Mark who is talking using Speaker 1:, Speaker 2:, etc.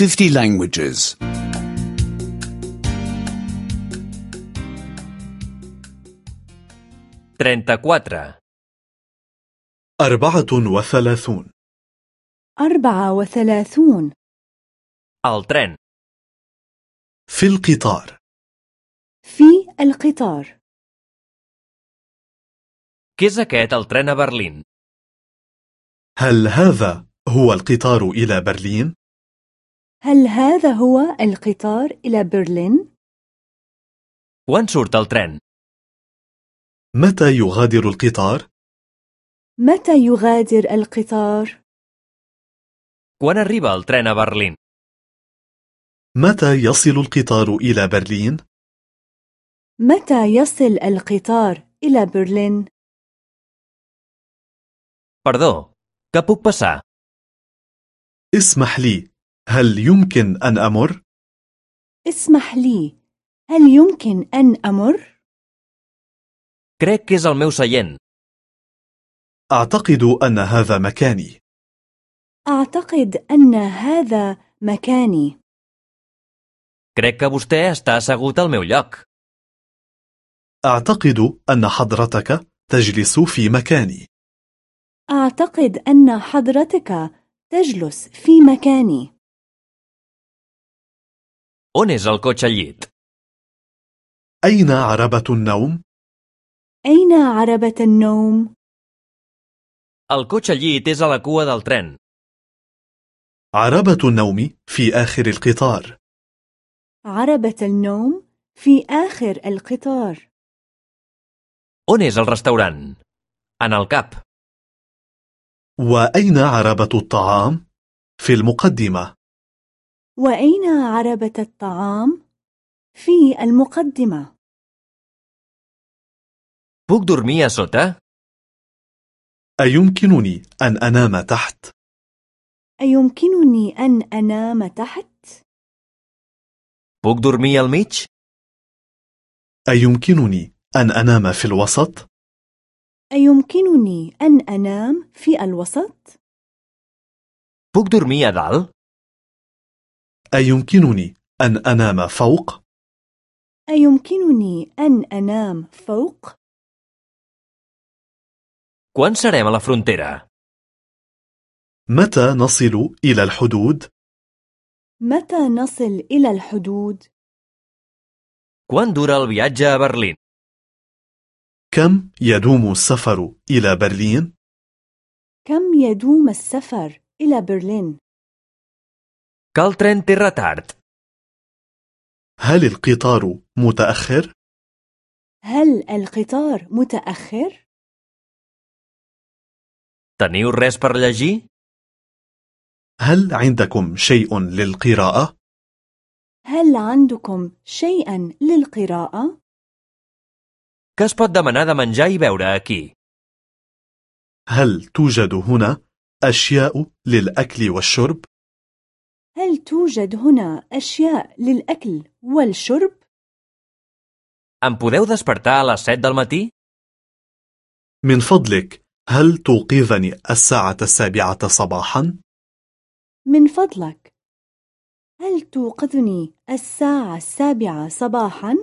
Speaker 1: 50 languages.
Speaker 2: 34.
Speaker 3: أربعة وثلاثون
Speaker 4: أربعة وثلاثون
Speaker 2: tren.
Speaker 3: في القطار
Speaker 4: في القطار
Speaker 2: Què és aquest el tren a Berlín?
Speaker 3: هل هذا هو القطار إلى برلين؟
Speaker 4: هل هذا هو القطار إلى برلين؟
Speaker 2: Quan surt el tren?
Speaker 3: متى يغادر القطار؟
Speaker 4: متى يغادر القطار؟
Speaker 2: Quan arriba el tren a Berlín?
Speaker 3: متى يصل القطار إلى برلين؟
Speaker 4: متى يصل القطار إلى برلين؟
Speaker 2: Perdó, que puc passar?
Speaker 3: اسمح لي هل يمكن أن أمر؟
Speaker 4: اسمح لي هل يمكن أن أمر؟
Speaker 2: Crec que és el meu seient.
Speaker 3: أعتقد أن هذا مكاني
Speaker 4: أعتقد أن هذا مكاني
Speaker 2: Crec que vostè està assegut al meu lloc.
Speaker 3: أعتقد أن حضرتك تجلس في مكاني
Speaker 4: أعتقد أن حضرتك تجلس في مكاني
Speaker 2: On és el cotxe llit?
Speaker 3: أين عربة النوم؟
Speaker 4: أين عربة النوم؟
Speaker 2: El cotxe llit és a la cua del tren.
Speaker 3: عربة النوم في آخر القطار
Speaker 4: عربة النوم في آخر القطار
Speaker 2: On és el restaurant? En el cap.
Speaker 3: وأين عربة الطعام؟ في المقدمة
Speaker 4: وأين عربة الطعام؟ في المقدمة
Speaker 2: Puc dormir a sota?
Speaker 3: أيمكنني أن أنام تحت؟
Speaker 4: أيمكنني أن أنام تحت؟
Speaker 2: Puc dormir al mig?
Speaker 3: أيمكنني أن أنام في الوسط؟
Speaker 4: أيمكنني أن أنام في الوسط؟
Speaker 2: Puc dormir a dalt?
Speaker 3: أيمكنني أن أنام فوق؟
Speaker 4: أيمكنني أن أنام فوق؟
Speaker 2: Quan serem a la frontera?
Speaker 3: متى نصل إلى الحدود؟
Speaker 4: متى نصل إلى الحدود؟
Speaker 2: Quant dura el viatge a Berlín?
Speaker 3: كم يدوم السفر إلى برلين؟
Speaker 4: كم يدوم السفر إلى برلين؟
Speaker 2: El tren té retard.
Speaker 3: هل القطار متأخر؟
Speaker 4: هل القطار متأخر؟
Speaker 2: Teniu res per llegir?
Speaker 3: هل عندكم شيء للقراءة؟
Speaker 4: هل عندكم شيئا للقراءة؟
Speaker 2: Què es pot demanar de menjar i beure aquí?
Speaker 3: هل توجد هنا أشياء للأكل والشرب؟
Speaker 4: هل توجد هنا أشياء للأكل والشرب؟
Speaker 2: Em podeu despertar a les 7 del matí?
Speaker 3: من فضلك هل توقظني الساعة السابعة صباحا؟
Speaker 4: من فضلك هل توقظني الساعة السابعة صباحا؟